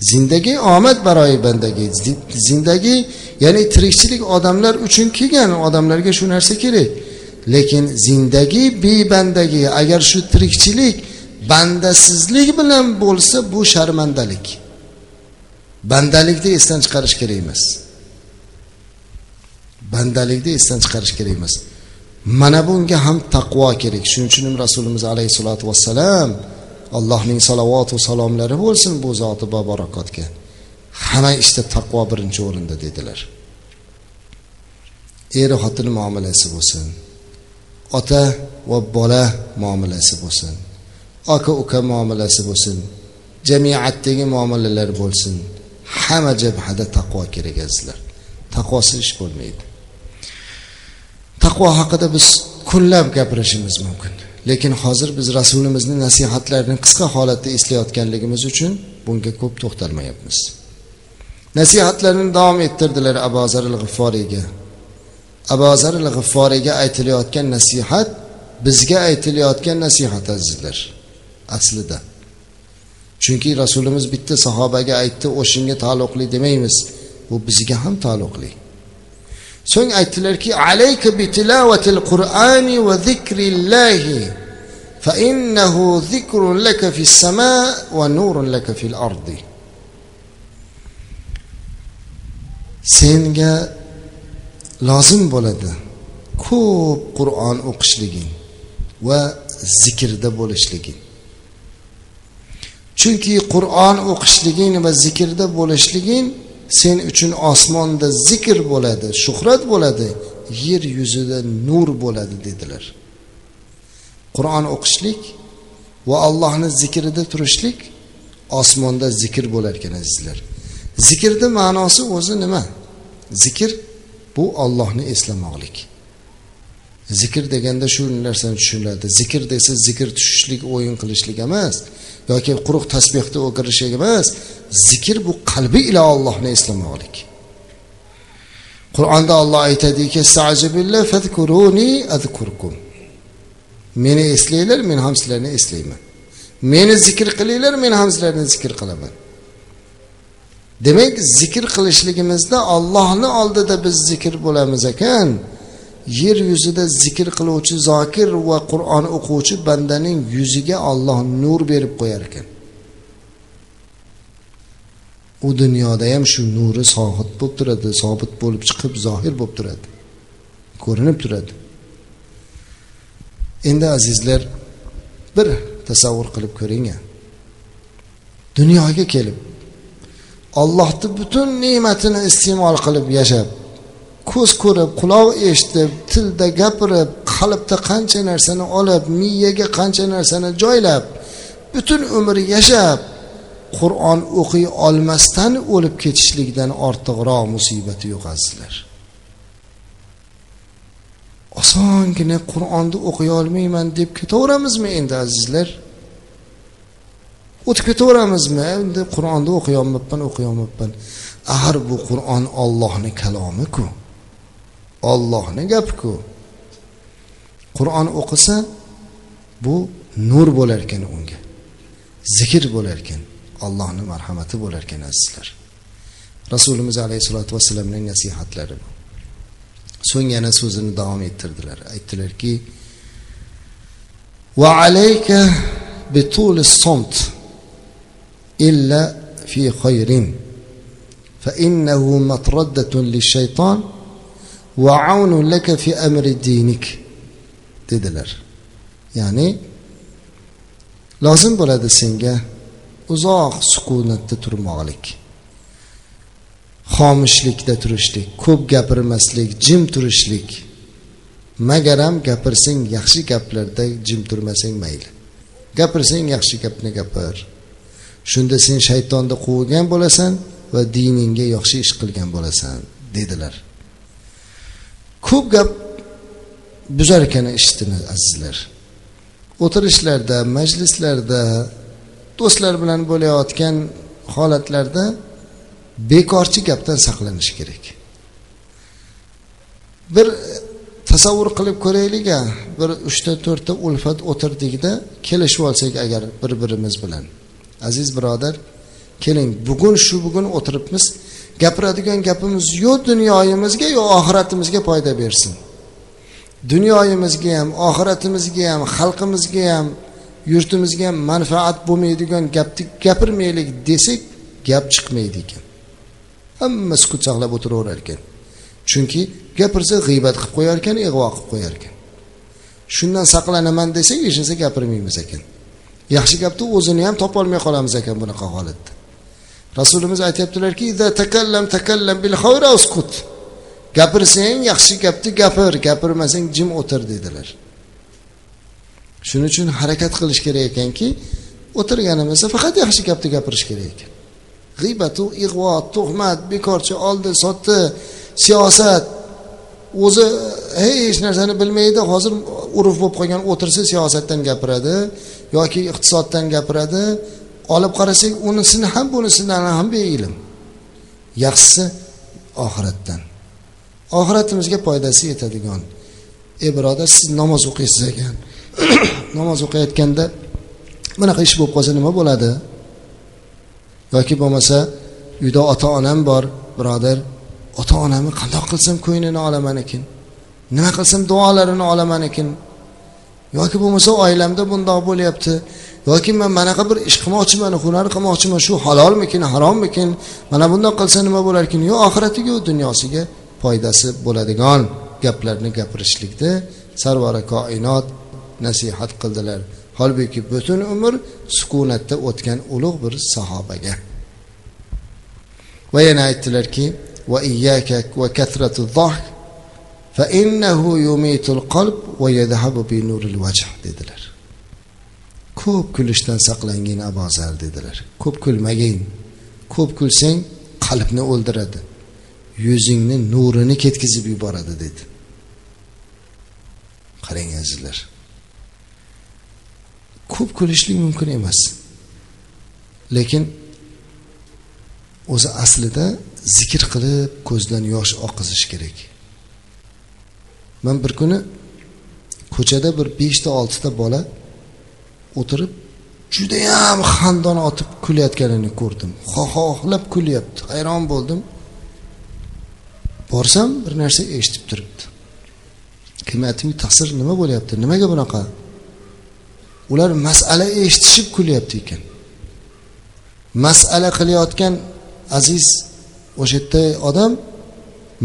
zindagi omad baroyi bandagi zindagi ya'ni tirikchilik odamlar uchun kelgan odamlarga shu narsa kerak. Lekin zindagi bebandagi agar shu tirikchilik bandasizlik bilan bo'lsa bu sharmandalik. Bandalikni esdan chiqarish kerak emas. Bandalikni esdan chiqarish kerak emas. Mana bunga ham taqvo kerak. Shuning uchun rasulimiz alayhissalotu vassalam allohning salovatu salomlari bo'lsin bu zoti barakotga hamma ishda taqvo birinchi o'rinda dedilar. Er xotin muomalasi bo'lsin. Ota va bola muomalasi bo'lsin. Aka uka muomalasi bo'lsin. Jamiyatdagi muomalalar bo'lsin. Hamma jabhada taqvo kerak azizlar. Taqvosiz ish bo'lmaydi. Taqvo haqida biz kunlab gapirishimiz mumkin. Lekin hozir biz rasulimizni nasihatlarini qisqa holatda eslayotganligimiz uchun bunga ko'p to'xtalmayapmiz. Nasihatlarini davom ettirdilar abozar al g'ifforiyga abozar al g'ifforiyga aytilayotgan nasihat bizga aytilayotgan nasihat azizlar aslida. Chunki rasulimiz bitta sahobaga aytdi o'shanga taalluqli demaymiz bu bizga ham taalluqli. So'ng aytdilarki alayka bi qur'oni va zikrillahi fa innahu zikrun laka fis sama va nurun laka fil ardi. Senga lozim bo'ladi. Ko'p qur'on o'qishliging va zikrda bo'lishliging chunki qur'on o'qishliging va zikrda bo'lishliging sen uchun osmonda zikr bo'ladi shuhrat bo'ladi yer yuzida nur bo'ladi dedilar. Qur'on o'qishlik va allohni zikrida turishlik osmonda zikr bo'lar ekan azizlar. Zikrni ma'nosi o'zi nima? Zikr bu ollohni eslamoqlik. Zikr deganda shu narsani tushuniladi. Zikr desa zikr tushishlik o'yin qilishlik emas yoki quruq tasbehni o'kirishlik emas. Zikr bu qalbi ila ollohni eslamoqlik. Qur'onda olloh aytadiki meni eslanglar men ham sizlarni eslayman. Meni zikr qilinglar men ham sizlarni zikr qilaman. Demak zikr qilishligimizda ollohni oldida biz zikr bo'lamiz ekan. Yer yuzida zikr qiluvchi zokir va qur'on o'quvchi bandaning yuziga olloh nur berib qo'yar ekan. U dunyoda ham shu nuri sohit bo'lib turadi sobit bo'lib chiqib zohir bo'lib turadi ko'rinib turadi. Endi azizlar bir tasavvur qilib ko'ring dunyoga kelib ollohni butun ne'matini iste'mol qilib yashab ko'z ko'rib quloq eshitib tilda gapirib qalbda qancha narsani olib miyaga qancha narsani joylab butun umri yashab qur'on o'qiy olmasdan o'lib ketishlikdan ortiqroq musibati yo'q azizlar. Osongina qur'onni o'qiy olmayman deb ketaveramizmi endi azizlar? O'tib ketaveramizmi? Endi qur'onni o'qiyolmabman o'qiyolmabman. Axir bu qur'on ollohni kalomiku. Ollohni gapiku. Qur'on o'qisa bu nur bo'lar ekan unga. Zikr bo'lar ekan. Allohni marhamati bo'lar ekan azizlar. Rasulimiz alayhissalotu vassalamning nasihatlari bu. So'ng yana so'zini davom ettirdilar. Aytdilarki va alayka bitul somt illa fi khayrin فإنه مطردة للشيطان وعون لك في أمر دينك dedilar ya'ni lozim bo'ladi senga uzoq sukunatda turmoqlik xomishlikda turishlik ko'p gapirmaslik jim turishlik magaram gapirsang yaxshi gaplarda jim turmasang mayli gapirsang yaxshi gapni gapir Shunda sen shaytonni quvgan bo'lasan va diningga yaxshi ish qilgan bo'lasan dedilar. Ko'p gap buzar ekan eshitdini azizlar? O'tirishlarda majlislarda do'stlar bilan bo'layotgan holatlarda bekorchi gapdan saqlanish kerak. Bir tasavvur qilib ko'raylik a bir uchta to'rtta ulfat o'tirdikda kelishib olsak agar bir birimiz bilan. Aziz birodar keling bugun shu bugun o'tiribmiz. Gapiradigan gapimiz yo dunyoyimizga yo oxiratimizga foyda bersin. Dunyoyimizga ham oxiratimizga ham xalqimizga ham yurtimizga ham manfaat bo'lmaydigan gapni gapirmaylik desak gap chiqmaydi ekan. Hamma sukut saqlab o'tiraverar ekan. Chunki gapirsa g'iybat qilib qo'yar ekan ig'vo qilib qo'yar ekan. Shundan saqlanaman desak hech narsa gapirmaymiz ekan. Yaxshi gapni o'zini ham topolmay qolamiz ekan bunaqa holatda. Rasulimiz aytyaptilarki takallam takallam bil uskut. Gapirsang yaxshi gapni gapir gapirmasang jim o'tir dedilar. Shuning uchun harakat qilish kerak ekanki o'tirganimizda faqat yaxshi gapni gapirish kerak ekan. G'iybatu ig'vo tuhmat bekorchi oldi sotdi siyosat. O'zi hech narsani bilmaydi hozir urf bo'lib qolgan o'tirsa siyosatdan gapiradi. Yoki iqtisoddan gapiradi olib qarasak unisini ham bunisidan ham beilm yaxshisi oxiratdan. Oxiratimizga foydasi yetadigan. Ey birodar siz namoz o'qiysiz ekan. <coughs> Namoz o'qiyotganda bunaqa ish bo'lib qolsa nima bo'ladi? Yoki bo'lmasa uyda ota onam bor birodar ota onamni qandoq qilsam ko'nglini olaman ekan? Nima qilsam duolarini olaman ekan? Yoki bo'lmasa oilamda bundoq bo'lyapti. Yoki man manaqa bir ish qilmoqchiman hunar qilmoqchiman shu halolmikin harommikin? Mana bundoq qilsa nima bo'larkin? Yo oxiratiga dunyosiga foydasi bo'ladigan gaplarni gapirishlikda sarvari koinot nasihat qildilar. Holbuki butun umr sukunatda o'tgan ulug' bir sahobaga. Va yana aytdilarki va iyyaka va kathratu dhahk dedilar. Ko'p kulishdan saqlangin abozar dedilar. Ko'p kulmagin ko'p kulsang qalbni o'ldiradi. Yuzingni nurini ketkizib yuboradi dedi. Qarang azizlar. Ko'p kulishlik mumkin emas. Lekin o'zi aslida zikr qilib ko'zdan yosh oqizish kerak. Man bir kuni ko'chada bir beshta oltita bola o'tirib judayam xandon otib kulayotganini ko'rdim. Xohlab kulyapti hayron bo'ldim. Borsam bir narsa eshitib turibdi. Kim aytdimki taqsir nima bo'lyapti nimaga bunaqa? Ular masala eshitishib kulyapti ekan. Masala qilayotgan aziz o'sha yerda odam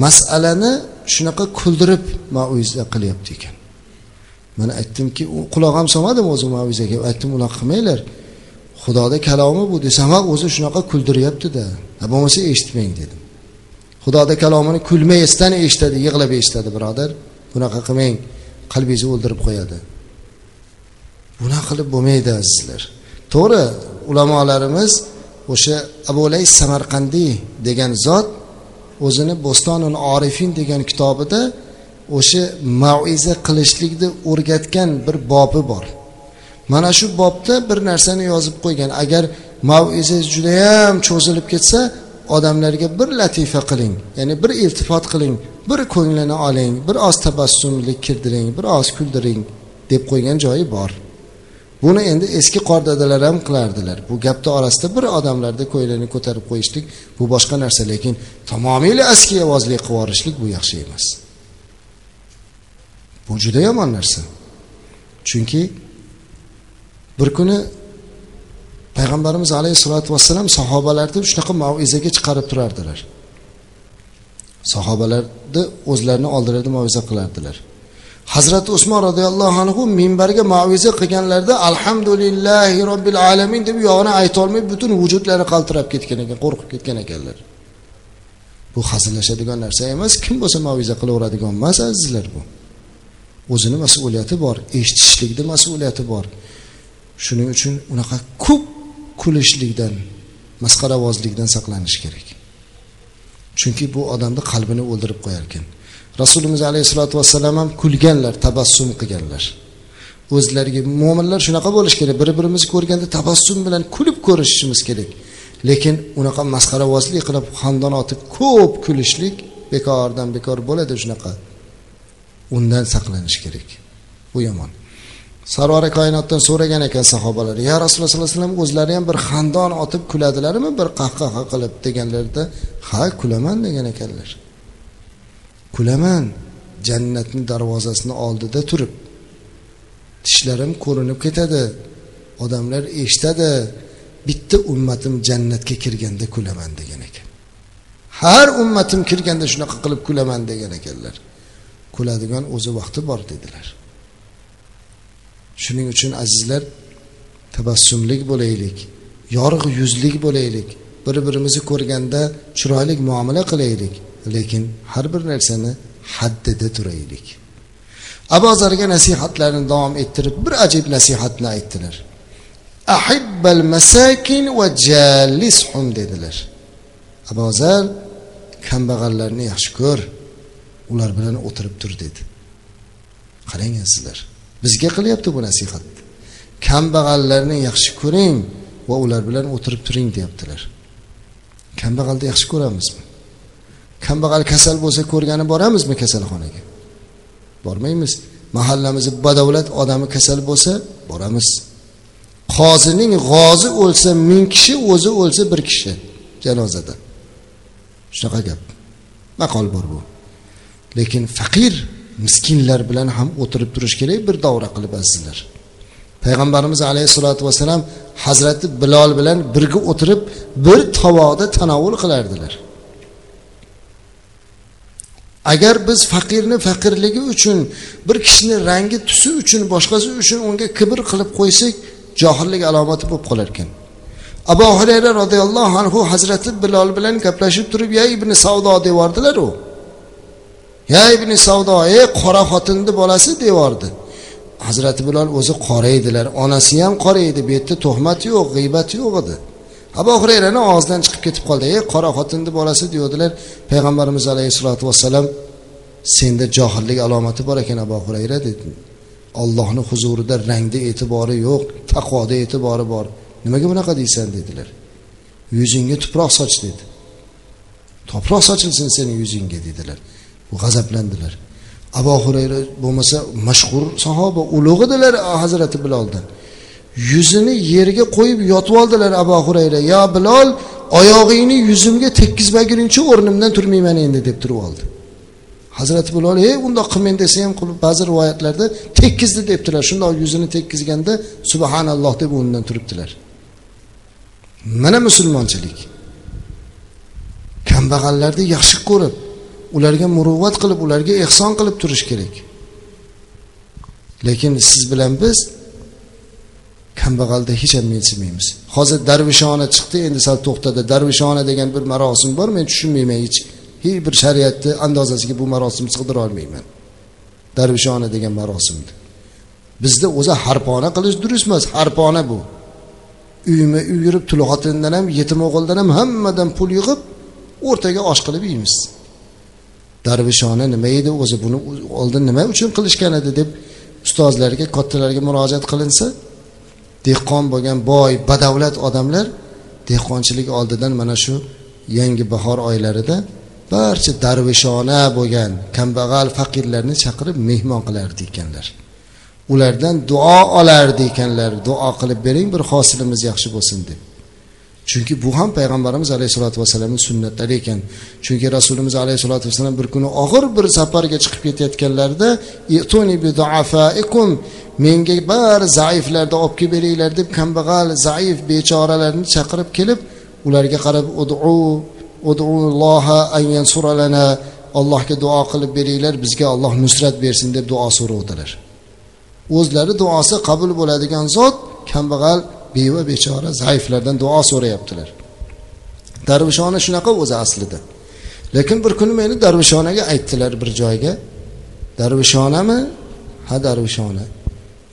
masalani shunaqa kuldirib mauiza qilyapti ekan. Man aytdimki u quloq ham solmadim o'zi mauizaga aytdim unaqa qilmanglar. Xudoni kalomi bu? desam ha o'zi shunaqa kuldiryaptida bo'lmasa eshitmang dedim. Xudoni kalomini kulmasdan eshitadi yig'lab eshitadi birodar. Bunaqa qilmang qalbingizni o'ldirib qo'yadi. Bunaqa qilib bo'lmaydi azizlar. To'g'ri ulamolarimiz o'sha abu lay samarqandiy degan zot o'zini bo'stonul orifin degan kitobida o'sha maiza qilishlikni o'rgatgan bir bobi bor. Mana shu bobda bir narsani yozib qo'ygan. Agar maiza judayam cho'zilib ketsa odamlarga bir latifa qiling ya'ni bir iltifot qiling bir ko'nglini oling bir oz tabassumlik kirdiring bir oz kuldiring deb qo'ygan joyi bor. Buni endi eski qor dadalar ham qilardilar. Bu gapni orasida bir odamlarda ko'ylakni ko'tarib qo'yishlik bu boshqa narsa lekin tamomiyla askiyavozlik qilib yuborishlik bu yaxshi emas. Bu juda yomon narsa. Chunki bir kuni payg'ambarimiz alayhissalotu vassalam sahobalarni shunaqa maizaga chiqarib turardilar. Sahobalarni o'zlarini oldilarida maviza qilardilar. Hazrati usmon roziyallohu anhu minbarga maviza qilganlarida alhamdulillahi robbil alamin deb yog'ini aytolmay butun vujudlari qaltirab ketgan ekan qo'rqib ketgan ekanlar. Bu hazillashadigan narsa emas kim bo'lsa maviza qilaveradigan emas azizlar bu. O'zini mas'uliyati bor eshitishlikni mas'uliyati bor. Shuning uchun unaqa ko'p kulishlikdan masxaravozlikdan saqlanish kerak. Chunki bu odamni qalbini o'ldirib qo'yar ekan. Rasulimiz alayhissalotu vassalam ham kulganlar tabassum qilganlar. O'zlariga mo'minlar shunaqa bo'lishi kerak. Bir birimizni ko'rganda tabassum bilan kulib ko'rishishimiz kerak. Lekin unaqa masxaravozlik qilib xandon otib ko'p kulishlik bekordan bekor bo'ladi shunaqa. Undan saqlanish kerak. Bu yomon. Sarvari koinotdan so'ragan ekan sahobalar. Ya rasululloh sollallohu alayhi vasallam o'zlari ham bir xandon otib kuladilarmi? Bir qahqaha qilib deganlarida ha kulaman degan ekanlar. Kulaman jannatni darvozasini oldida turib tishlarim ko'rinib ketadi odamlar eshitadi bitta ummatim jannatga kirganda kulaman degan ekan. Har ummatim kirganda shunaqa qilib kulaman degan ekanlar. Kuladigan o'zi vaqti bor dedilar. Shuning uchun azizlar tabassumlik bo'laylik yorug' yuzlik bo'laylik bir birimizni ko'rganda chiroyli muomala qilaylik. Lekin har bir narsani haddida turaylik. Azarga nasihatlarini davom ettirib bir ajib nasihatni aytdilar. Ahibbal masakin va jallishum dedilar. Abu azar kambag'allarni yaxshi ko'r ular bilan o'tirib tur dedi. Qarang sizlar bizga qilyapti bu nasihat. Kambag'allarni yaxshi ko'ring va ular bilan o'tirib turing deyaptilar. Kambag'alni yaxshi ko'ramizmi? Kambag'al kasal bo'lsa ko'rgani boramizmi kasalxonaga? Bormaymiz. Mahallamizni badavlat odami kasal bo'lsa boramiz. Qozining g'ozi o'lsa ming kishi o'zi o'lsa bir kishi janozada. Shunaqa gap. Maqol bor bu. Lekin faqir miskinlar bilan ham o'tirib turish kerak bir davra qilib azizlar. Payg'ambarimiz alayhissalotu vassalam hazrati bilol bilan birga o'tirib bir tovoqda tanovul qilardilar. Agar biz faqirni faqirligi uchun bir kishini rangi tusi uchun boshqasi uchun unga kibr qilib qo'ysak johillik alomati bo'lib qolar ekan. Abu hurayra roziyallohu anhu hazrati bilol bilan gaplashib turib ya ibn savdo deyordilar u. Ya ibn savdo ey qora xotinni bolasi deyordi hazrati bilol o'zi qora edilar onasi ham qora edi bu yerda tuhmat yo'q g'iybat yo'q edi. Abu hurayrani og'zidan chiqib ketib qoldi. Ey qora xotinni bolasi deyavdilar payg'ambarimiz alayhissalotu vassalam senda johillik alomati bor ekan abu hurayra dedi. Ollohni huzurida rangda e'tibori yo'q taqvoda e'tibori bor. Nimaga bunaqa deysan? dedilar. Yuzingga tuproq soch dedi. Tuproq sochilsin seni yuzingga dedilar. G'azablandilar. Abu hurayra bo'lmasa mashhur sahoba ulug' edilar hazrati biloldan. Yuzini yerga qo'yib yotib oldilar abu hurayra. Yo bilol oyog'ingni yuzimga tekkizmaguningcha o'rnimdan turmayman endi deb turib oldi. Hazrati bilol ey undoq qilmang desa ham ba'zi rivoyatlarda tekkizdi debdilar shundoq yuzini tekkizganda subhanalloh deb o'rnidan turibdilar. Mana musulmonchilik. Kambag'allarni yaxshi ko'rib ularga muruvvat qilib ularga ehson qilib turish kerak. Lekin siz bilan biz kambag'alda hech ham mensimaymiz. Hozir darvishona chiqdi endi sal to'xtadi. Darvishona degan bir marosim bor men tushunmayman hech. Hech bir shariatni andozasiga bu marosimni sig'dira olmayman. Darvishona degan marosimni bizda o'zi harpona qilish durust emas harpona bu. Uyma uy yurib tul xotindan ham yetim o'g'ildan ham hammadan pul yig'ib o'rtaga osh qilib yeymiz. Darvishona nima edi o'zi buni oldin nima uchun qilishgan edi deb ustozlarga kattalarga murojaat qilinsa dehqon bo'lgan boy badavlat odamlar dehqonchilik oldidan mana shu yangi bahor oylarida barcha darvishona bo'lgan kambag'al faqirlarni chaqirib mehmon qilardi ekanlar. Ulardan duo olardi ekanlar. Duo qilib bering bir hosilimiz yaxshi bo'lsin deb. Chunki bu ham payg'ambarimiz alayhissalotu vassalamni sunnatlari ekan. Chunki rasulimiz alayhissalotu vassalam bir kuni og'ir bir safarga chiqib ketayotganlarida menga bari zaiflarni olib kelib beringlar deb kambag'al zaif bechoralarni chaqirib kelib ularga qarab udu udulloha an yansuralana allohga duo qilib beringlar bizga alloh nusrat bersin deb duo so'rovdilar o'zlari duosi qabul bo'ladigan zot kambag'al beva bechora zaiflardan duo so'rayaptilar. Darvishona shunaqa o'zi aslida. Lekin bir kuni meni darvishonaga aytdilar bir joyga. Darvishonami? Ha darvishona.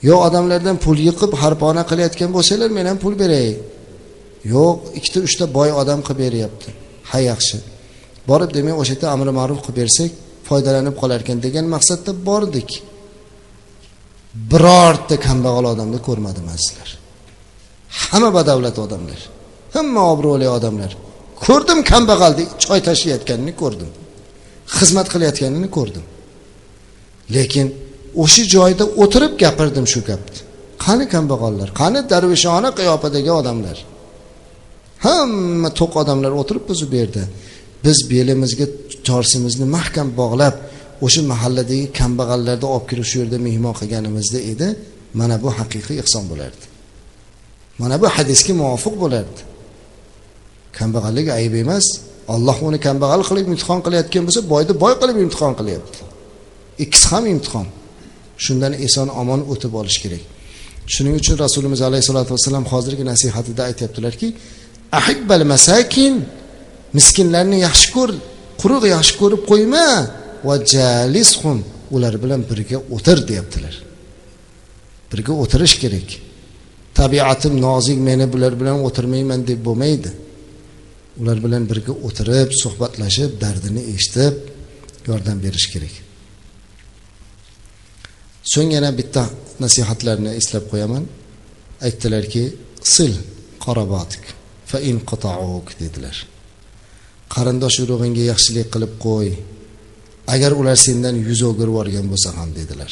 Yo odamlardan pul yiqib harpona qilayotgan bo'lsanglar men ham pul beray. Yo'q ikkita uchta boy odam qilib beryapti. Ha yaxshi. Borib demak o'sha yerda amri ma'ruf qilib bersak foydalanib qolarkan degan maqsadda bordik. Birorta kambag'al odamni ko'rmadim azizlar. Hamma badavlat odamlar. Hamma obro'li odamlar. Ko'rdim kambag'alni choy tashiyotganini ko'rdim. Xizmat qilayotganini ko'rdim. Lekin o'sha joyda o'tirib gapirdim shu gapni. Qani kambag'allar? Qani darvishona qiyofadagi odamlar? Hamma to'q odamlar o'tiribmiz u yerda biz belimizga chorsimizni mahkam bog'lab o'sha mahalladagi kambag'allarni olib kirib shu yerda mehmon qilganimizda edi mana bu haqiqiy ehson bo'lardi. Mana bu hadisga muvofiq bo'lardi kambag'allik ayb emas. Alloh uni kambag'al qilib imtihon qilayotgan bo'lsa boyni boy qilib imtihon qilyapti. Ikkisi ham imtihon. Shundan eson omon o'tib olish kerak. Shuning uchun rasulimiz alayhissalotu vassalam hozirgi nasihatida aytyaptilarki ahibbal masakin miskinlarni yaxshi ko'r quruq yaxshi ko'rib qo'yma va jalishun ular bilan birga o'tir deyaptilar. Birga o'tirish kerak. Tabiatim nozik meni bular bilan o'tirmayman deb bo'lmaydi. Ular bilan birga o'tirib suhbatlashib dardini eshitib yordam berish kerak. So'ng yana bitta nasihatlarni eslab qo'yaman. Aytdilarki sil qorobotik fa in dedilar. Qarindosh urug'ingga yaxshilik qilib qo'y. Agar ular sendan yuz o'girib yuborgan bo'lsa ham dedilar.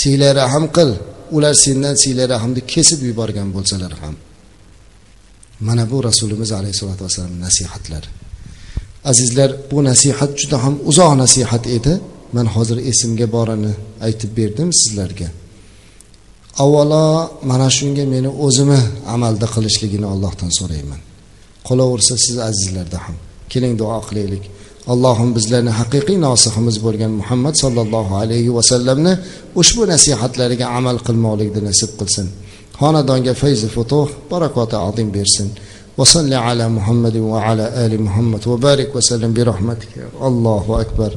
Siylara ham qil ular sendan siyla rahmni kesib yuborgan bo'lsalar ham mana bu rasulimiz alayhissalotu vassalam nasihatlari azizlar bu nasihat juda ham uzoq nasihat edi. Man hozir esimga borini aytib berdim sizlarga. Avvalo mana shunga meni o'zimni amalda qilishligini allohdan so'rayman. Qolaversa siz azizlarda ham keling duo qilaylik. allohim bizlarni haqiqiy nosihimiz bo'lgan muhammad sollallohu alayhi vasallamni ushbu nasihatlariga amal qilmoqlikni nasib qilsin xonadonga fayzi futuh barakoti azim bersin وصل على محمد وعلى آل محمد وبارك وسلم برحمتك الله أكبر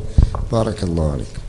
بارك الله عليكم